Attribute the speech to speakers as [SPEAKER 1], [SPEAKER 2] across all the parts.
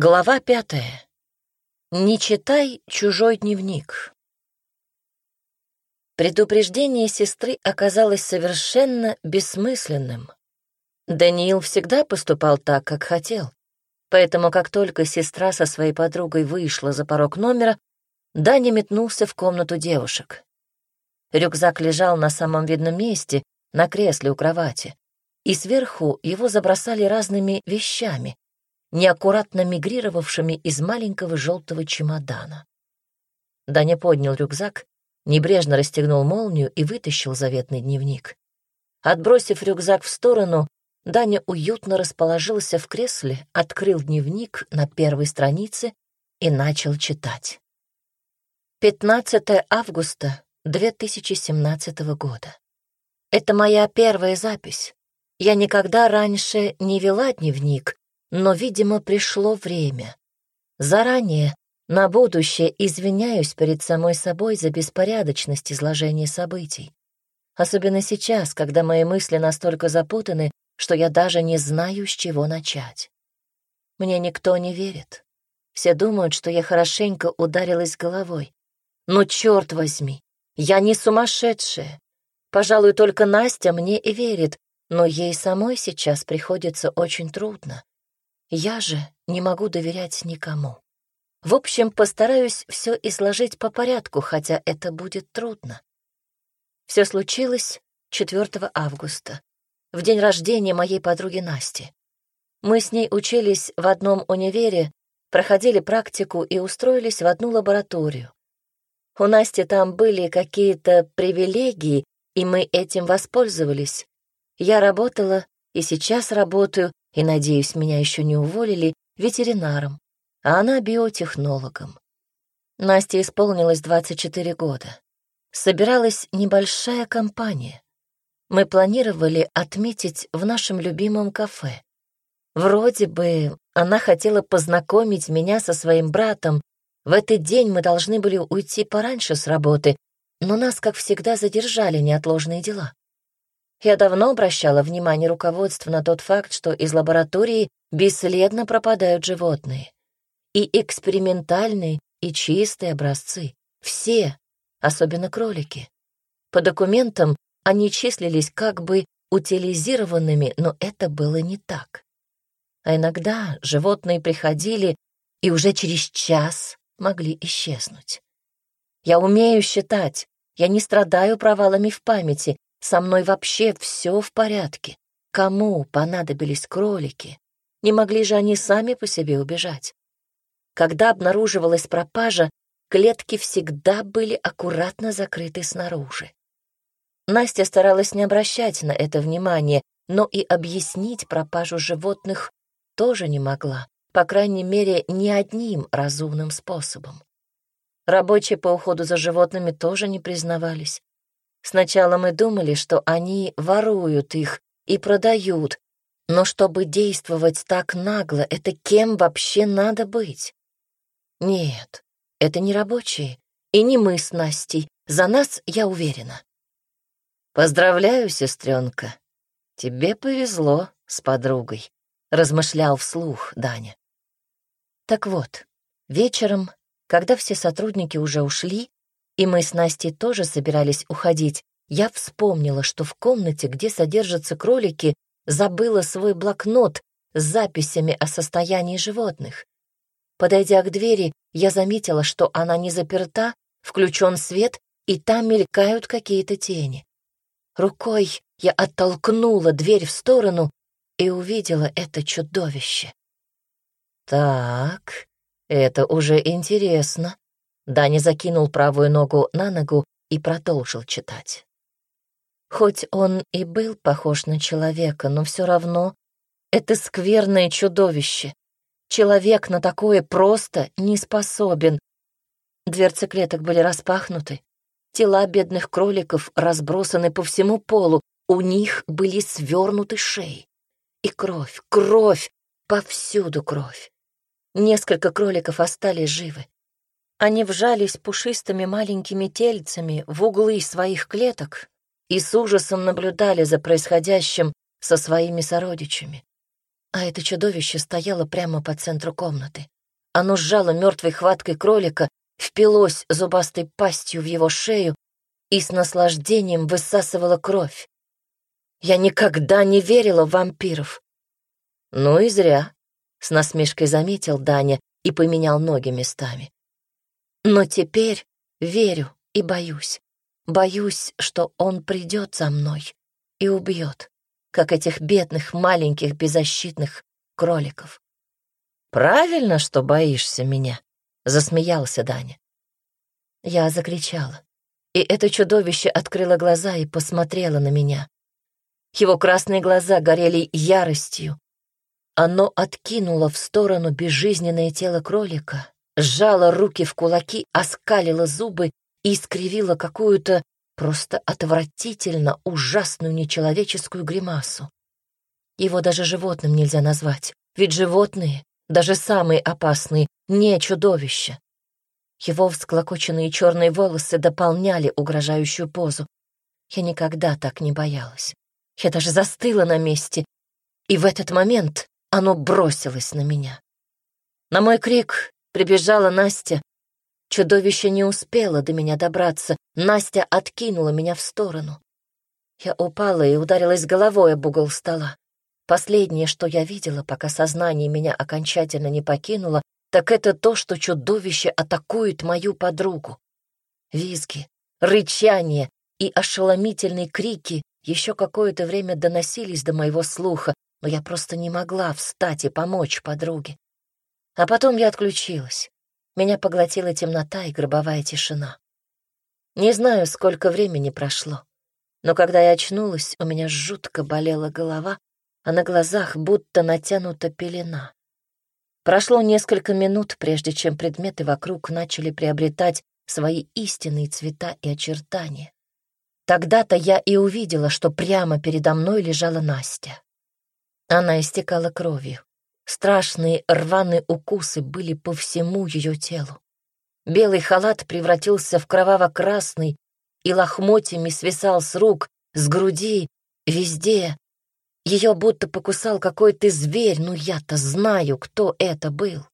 [SPEAKER 1] Глава пятая. Не читай чужой дневник. Предупреждение сестры оказалось совершенно бессмысленным. Даниил всегда поступал так, как хотел. Поэтому, как только сестра со своей подругой вышла за порог номера, Даня метнулся в комнату девушек. Рюкзак лежал на самом видном месте, на кресле у кровати, и сверху его забросали разными вещами, неаккуратно мигрировавшими из маленького желтого чемодана. Даня поднял рюкзак, небрежно расстегнул молнию и вытащил заветный дневник. Отбросив рюкзак в сторону, Даня уютно расположился в кресле, открыл дневник на первой странице и начал читать. 15 августа 2017 года. Это моя первая запись. Я никогда раньше не вела дневник, но, видимо, пришло время. Заранее, на будущее, извиняюсь перед самой собой за беспорядочность изложения событий. Особенно сейчас, когда мои мысли настолько запутаны, что я даже не знаю, с чего начать. Мне никто не верит. Все думают, что я хорошенько ударилась головой. Но черт возьми, я не сумасшедшая. Пожалуй, только Настя мне и верит, но ей самой сейчас приходится очень трудно. Я же не могу доверять никому. В общем, постараюсь все изложить по порядку, хотя это будет трудно. Все случилось 4 августа, в день рождения моей подруги Насти. Мы с ней учились в одном универе, проходили практику и устроились в одну лабораторию. У Насти там были какие-то привилегии, и мы этим воспользовались. Я работала и сейчас работаю и, надеюсь, меня еще не уволили, ветеринаром, а она биотехнологом. Насте исполнилось 24 года. Собиралась небольшая компания. Мы планировали отметить в нашем любимом кафе. Вроде бы она хотела познакомить меня со своим братом. В этот день мы должны были уйти пораньше с работы, но нас, как всегда, задержали неотложные дела. Я давно обращала внимание руководства на тот факт, что из лаборатории бесследно пропадают животные. И экспериментальные, и чистые образцы. Все, особенно кролики. По документам они числились как бы утилизированными, но это было не так. А иногда животные приходили и уже через час могли исчезнуть. Я умею считать, я не страдаю провалами в памяти, со мной вообще все в порядке. Кому понадобились кролики? Не могли же они сами по себе убежать? Когда обнаруживалась пропажа, клетки всегда были аккуратно закрыты снаружи. Настя старалась не обращать на это внимания, но и объяснить пропажу животных тоже не могла, по крайней мере, ни одним разумным способом. Рабочие по уходу за животными тоже не признавались. Сначала мы думали, что они воруют их и продают, но чтобы действовать так нагло, это кем вообще надо быть? Нет, это не рабочие, и не мы с Настей. За нас я уверена. Поздравляю, сестренка. Тебе повезло с подругой, размышлял вслух Даня. Так вот, вечером, когда все сотрудники уже ушли, и мы с Настей тоже собирались уходить, я вспомнила, что в комнате, где содержатся кролики, забыла свой блокнот с записями о состоянии животных. Подойдя к двери, я заметила, что она не заперта, включен свет, и там мелькают какие-то тени. Рукой я оттолкнула дверь в сторону и увидела это чудовище. «Так, это уже интересно», Даня закинул правую ногу на ногу и продолжил читать. Хоть он и был похож на человека, но все равно это скверное чудовище. Человек на такое просто не способен. Дверцы клеток были распахнуты. Тела бедных кроликов разбросаны по всему полу. У них были свернуты шеи. И кровь, кровь, повсюду кровь. Несколько кроликов остались живы. Они вжались пушистыми маленькими тельцами в углы своих клеток и с ужасом наблюдали за происходящим со своими сородичами. А это чудовище стояло прямо по центру комнаты. Оно сжало мертвой хваткой кролика, впилось зубастой пастью в его шею и с наслаждением высасывало кровь. Я никогда не верила в вампиров. Ну и зря, — с насмешкой заметил Даня и поменял ноги местами. Но теперь верю и боюсь. Боюсь, что он придет за мной и убьет, как этих бедных маленьких беззащитных кроликов. «Правильно, что боишься меня», — засмеялся Даня. Я закричала, и это чудовище открыло глаза и посмотрело на меня. Его красные глаза горели яростью. Оно откинуло в сторону безжизненное тело кролика, сжало руки в кулаки, оскалило зубы и искривило какую-то просто отвратительно ужасную нечеловеческую гримасу. Его даже животным нельзя назвать, ведь животные, даже самые опасные, не чудовища. Его всклокоченные черные волосы дополняли угрожающую позу. Я никогда так не боялась. Я даже застыла на месте, и в этот момент оно бросилось на меня. На мой крик прибежала Настя, Чудовище не успело до меня добраться. Настя откинула меня в сторону. Я упала и ударилась головой об угол стола. Последнее, что я видела, пока сознание меня окончательно не покинуло, так это то, что чудовище атакует мою подругу. Визги, рычание и ошеломительные крики еще какое-то время доносились до моего слуха, но я просто не могла встать и помочь подруге. А потом я отключилась. Меня поглотила темнота и гробовая тишина. Не знаю, сколько времени прошло, но когда я очнулась, у меня жутко болела голова, а на глазах будто натянута пелена. Прошло несколько минут, прежде чем предметы вокруг начали приобретать свои истинные цвета и очертания. Тогда-то я и увидела, что прямо передо мной лежала Настя. Она истекала кровью. Страшные рваные укусы были по всему ее телу. Белый халат превратился в кроваво-красный и лохмотьями свисал с рук, с груди, везде. Ее будто покусал какой-то зверь, но я-то знаю, кто это был.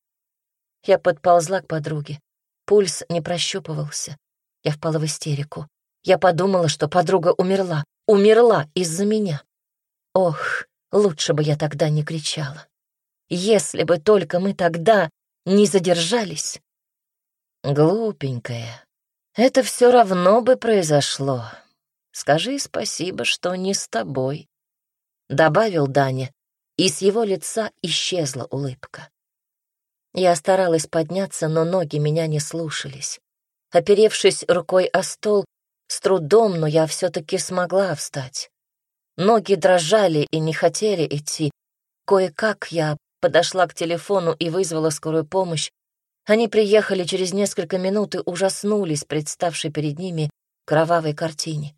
[SPEAKER 1] Я подползла к подруге. Пульс не прощупывался. Я впала в истерику. Я подумала, что подруга умерла. Умерла из-за меня. Ох, лучше бы я тогда не кричала. Если бы только мы тогда не задержались. Глупенькая, это все равно бы произошло. Скажи спасибо, что не с тобой. Добавил Даня, и с его лица исчезла улыбка. Я старалась подняться, но ноги меня не слушались. Оперевшись рукой о стол, с трудом, но я все-таки смогла встать. Ноги дрожали и не хотели идти. Кое-как я подошла к телефону и вызвала скорую помощь. Они приехали через несколько минут и ужаснулись представшей перед ними кровавой картине.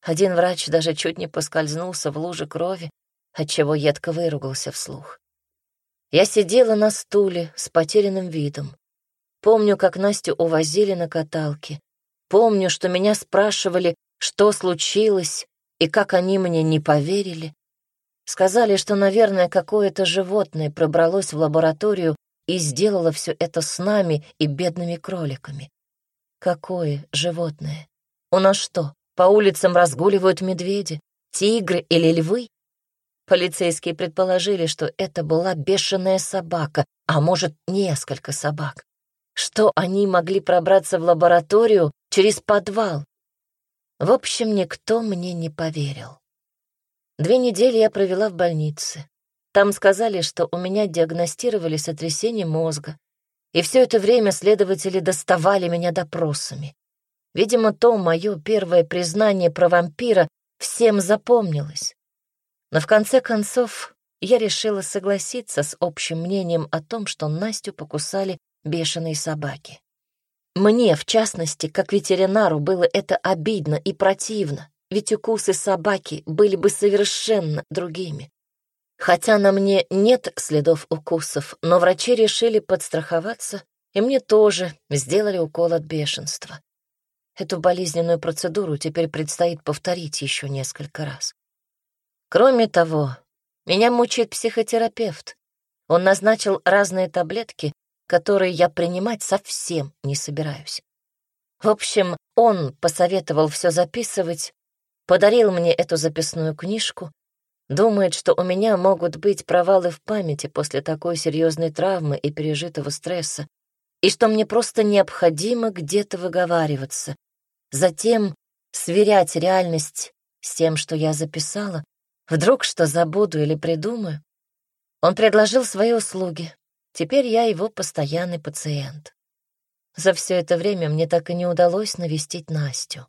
[SPEAKER 1] Один врач даже чуть не поскользнулся в луже крови, отчего едко выругался вслух. Я сидела на стуле с потерянным видом. Помню, как Настю увозили на каталке. Помню, что меня спрашивали, что случилось, и как они мне не поверили. Сказали, что, наверное, какое-то животное пробралось в лабораторию и сделало все это с нами и бедными кроликами. Какое животное? У нас что, по улицам разгуливают медведи, тигры или львы? Полицейские предположили, что это была бешеная собака, а может, несколько собак. Что они могли пробраться в лабораторию через подвал? В общем, никто мне не поверил. Две недели я провела в больнице. Там сказали, что у меня диагностировали сотрясение мозга. И все это время следователи доставали меня допросами. Видимо, то мое первое признание про вампира всем запомнилось. Но в конце концов я решила согласиться с общим мнением о том, что Настю покусали бешеные собаки. Мне, в частности, как ветеринару, было это обидно и противно ведь укусы собаки были бы совершенно другими. Хотя на мне нет следов укусов, но врачи решили подстраховаться, и мне тоже сделали укол от бешенства. Эту болезненную процедуру теперь предстоит повторить еще несколько раз. Кроме того, Меня мучает психотерапевт. Он назначил разные таблетки, которые я принимать совсем не собираюсь. В общем, он посоветовал все записывать, подарил мне эту записную книжку, думает, что у меня могут быть провалы в памяти после такой серьезной травмы и пережитого стресса, и что мне просто необходимо где-то выговариваться, затем сверять реальность с тем, что я записала, вдруг что забуду или придумаю. Он предложил свои услуги. Теперь я его постоянный пациент. За все это время мне так и не удалось навестить Настю.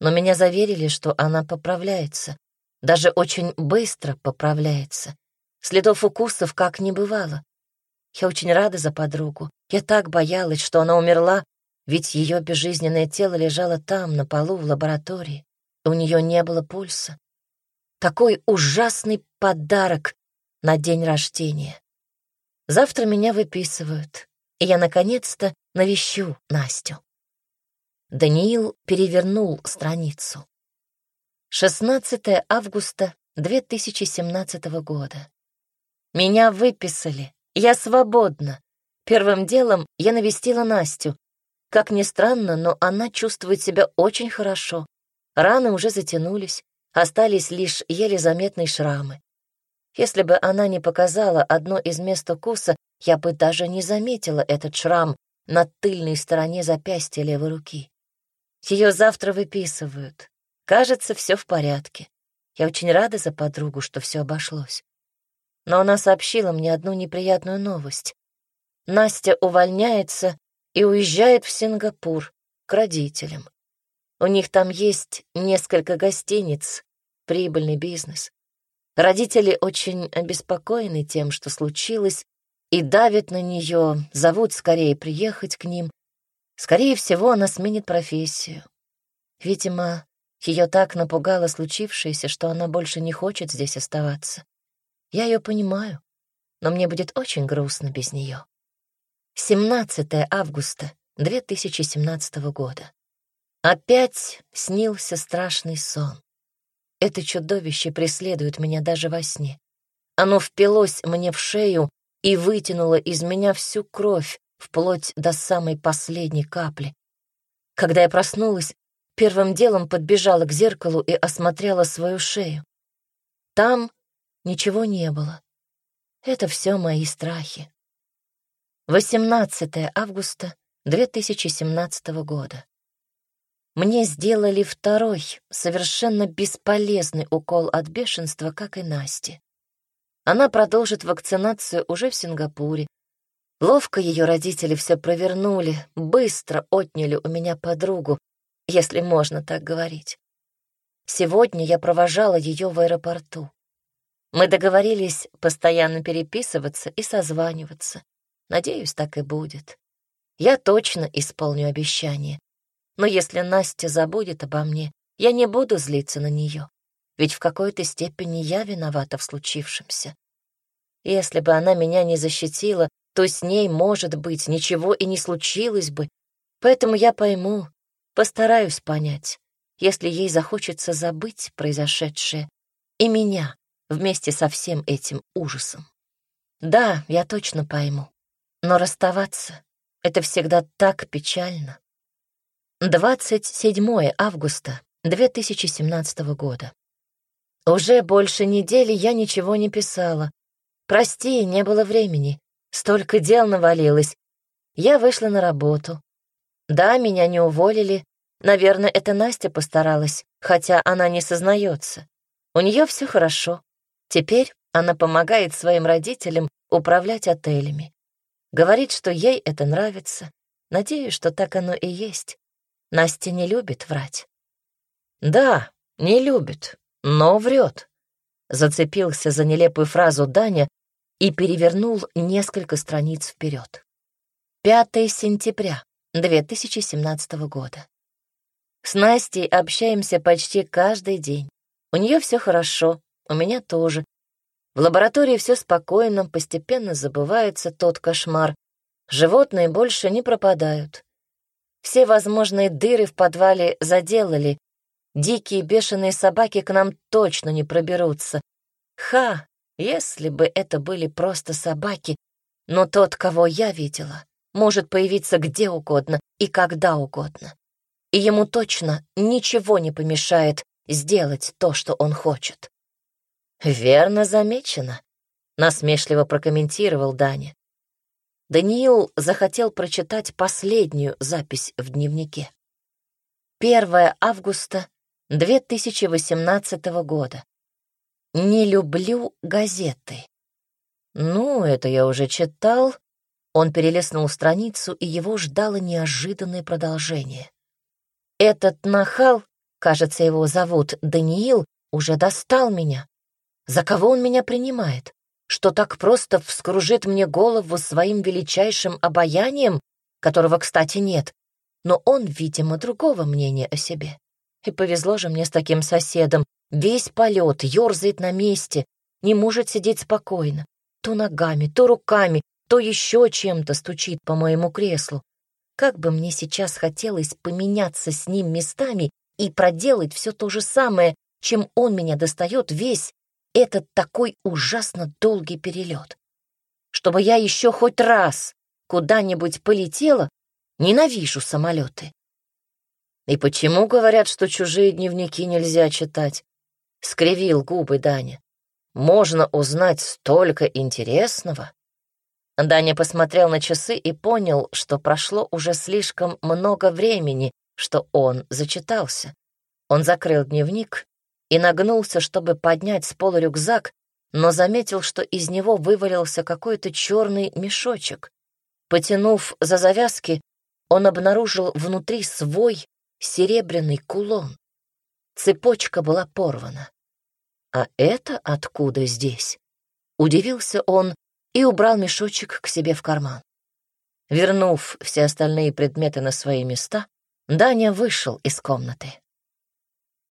[SPEAKER 1] Но меня заверили, что она поправляется. Даже очень быстро поправляется. Следов укусов как не бывало. Я очень рада за подругу. Я так боялась, что она умерла, ведь ее безжизненное тело лежало там, на полу в лаборатории. У нее не было пульса. Такой ужасный подарок на день рождения. Завтра меня выписывают, и я наконец-то навещу Настю. Даниил перевернул страницу. 16 августа 2017 года. Меня выписали. Я свободна. Первым делом я навестила Настю. Как ни странно, но она чувствует себя очень хорошо. Раны уже затянулись, остались лишь еле заметные шрамы. Если бы она не показала одно из мест укуса, я бы даже не заметила этот шрам на тыльной стороне запястья левой руки. Ее завтра выписывают. Кажется, все в порядке. Я очень рада за подругу, что все обошлось. Но она сообщила мне одну неприятную новость. Настя увольняется и уезжает в Сингапур к родителям. У них там есть несколько гостиниц, прибыльный бизнес. Родители очень обеспокоены тем, что случилось, и давят на нее, зовут скорее приехать к ним. Скорее всего, она сменит профессию. Видимо, ее так напугало случившееся, что она больше не хочет здесь оставаться. Я ее понимаю, но мне будет очень грустно без нее. 17 августа 2017 года. Опять снился страшный сон. Это чудовище преследует меня даже во сне. Оно впилось мне в шею и вытянуло из меня всю кровь, вплоть до самой последней капли. Когда я проснулась, первым делом подбежала к зеркалу и осмотрела свою шею. Там ничего не было. Это все мои страхи. 18 августа 2017 года. Мне сделали второй, совершенно бесполезный укол от бешенства, как и Насте. Она продолжит вакцинацию уже в Сингапуре. Ловко ее родители все провернули, быстро отняли у меня подругу, если можно так говорить. Сегодня я провожала ее в аэропорту. Мы договорились постоянно переписываться и созваниваться. Надеюсь, так и будет. Я точно исполню обещание. Но если Настя забудет обо мне, я не буду злиться на нее, ведь в какой-то степени я виновата в случившемся. Если бы она меня не защитила, то с ней, может быть, ничего и не случилось бы. Поэтому я пойму, постараюсь понять, если ей захочется забыть произошедшее и меня вместе со всем этим ужасом. Да, я точно пойму. Но расставаться — это всегда так печально. 27 августа 2017 года. Уже больше недели я ничего не писала. Прости, не было времени. Столько дел навалилось. Я вышла на работу. Да, меня не уволили. Наверное, это Настя постаралась, хотя она не сознается. У нее все хорошо. Теперь она помогает своим родителям управлять отелями. Говорит, что ей это нравится. Надеюсь, что так оно и есть. Настя не любит врать. Да, не любит, но врет. Зацепился за нелепую фразу Даня и перевернул несколько страниц вперед. 5 сентября 2017 года. С Настей общаемся почти каждый день. У нее все хорошо, у меня тоже. В лаборатории все спокойно, постепенно забывается тот кошмар. Животные больше не пропадают. Все возможные дыры в подвале заделали. Дикие бешеные собаки к нам точно не проберутся. Ха! Если бы это были просто собаки, но тот, кого я видела, может появиться где угодно и когда угодно. И ему точно ничего не помешает сделать то, что он хочет. «Верно замечено», — насмешливо прокомментировал Даня. Даниил захотел прочитать последнюю запись в дневнике. 1 августа 2018 года. Не люблю газеты. Ну, это я уже читал. Он перелистнул страницу, и его ждало неожиданное продолжение. Этот нахал, кажется, его зовут Даниил, уже достал меня. За кого он меня принимает? Что так просто вскружит мне голову своим величайшим обаянием, которого, кстати, нет, но он, видимо, другого мнения о себе. И повезло же мне с таким соседом, Весь полет ерзает на месте, не может сидеть спокойно. То ногами, то руками, то еще чем-то стучит по моему креслу. Как бы мне сейчас хотелось поменяться с ним местами и проделать все то же самое, чем он меня достает весь этот такой ужасно долгий перелет. Чтобы я еще хоть раз куда-нибудь полетела, ненавижу самолеты. И почему говорят, что чужие дневники нельзя читать? — скривил губы Даня. «Можно узнать столько интересного». Даня посмотрел на часы и понял, что прошло уже слишком много времени, что он зачитался. Он закрыл дневник и нагнулся, чтобы поднять с пола рюкзак, но заметил, что из него вывалился какой-то черный мешочек. Потянув за завязки, он обнаружил внутри свой серебряный кулон. Цепочка была порвана. «А это откуда здесь?» Удивился он и убрал мешочек к себе в карман. Вернув все остальные предметы на свои места, Даня вышел из комнаты.